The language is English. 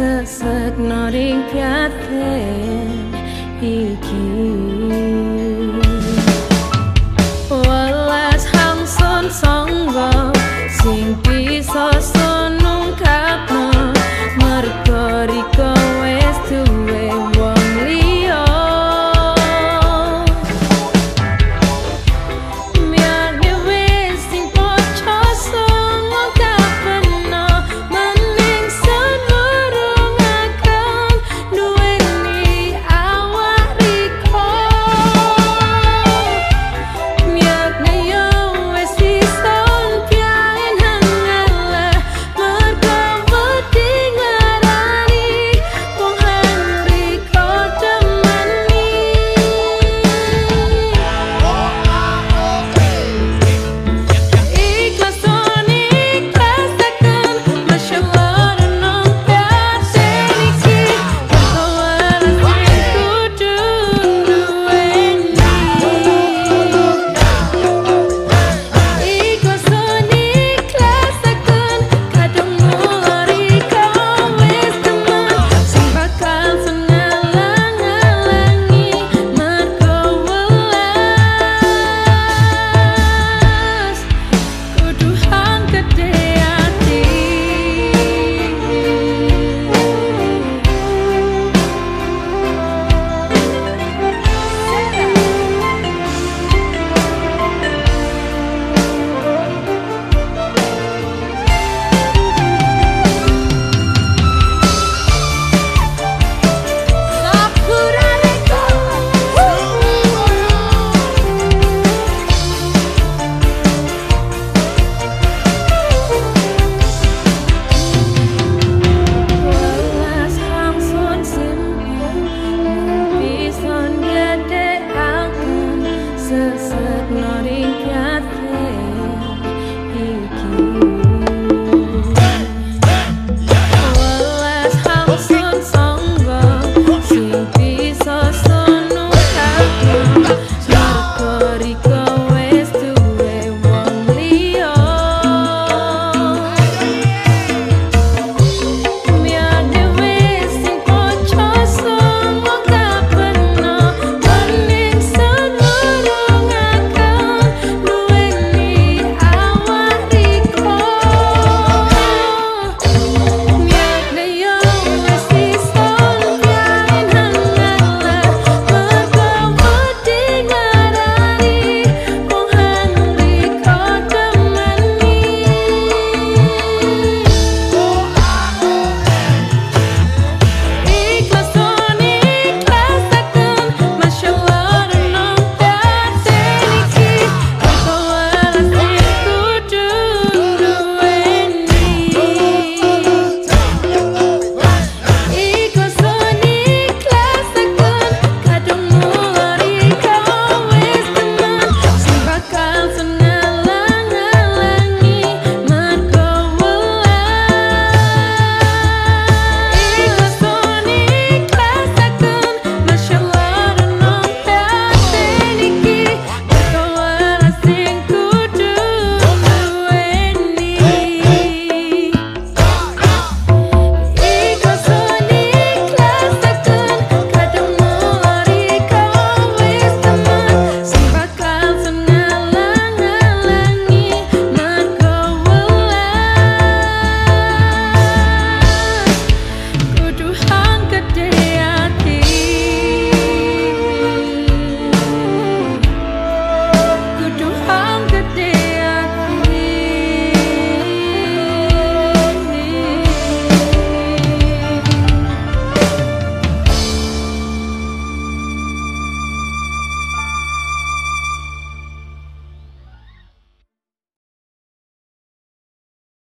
sesek noring prihatin iki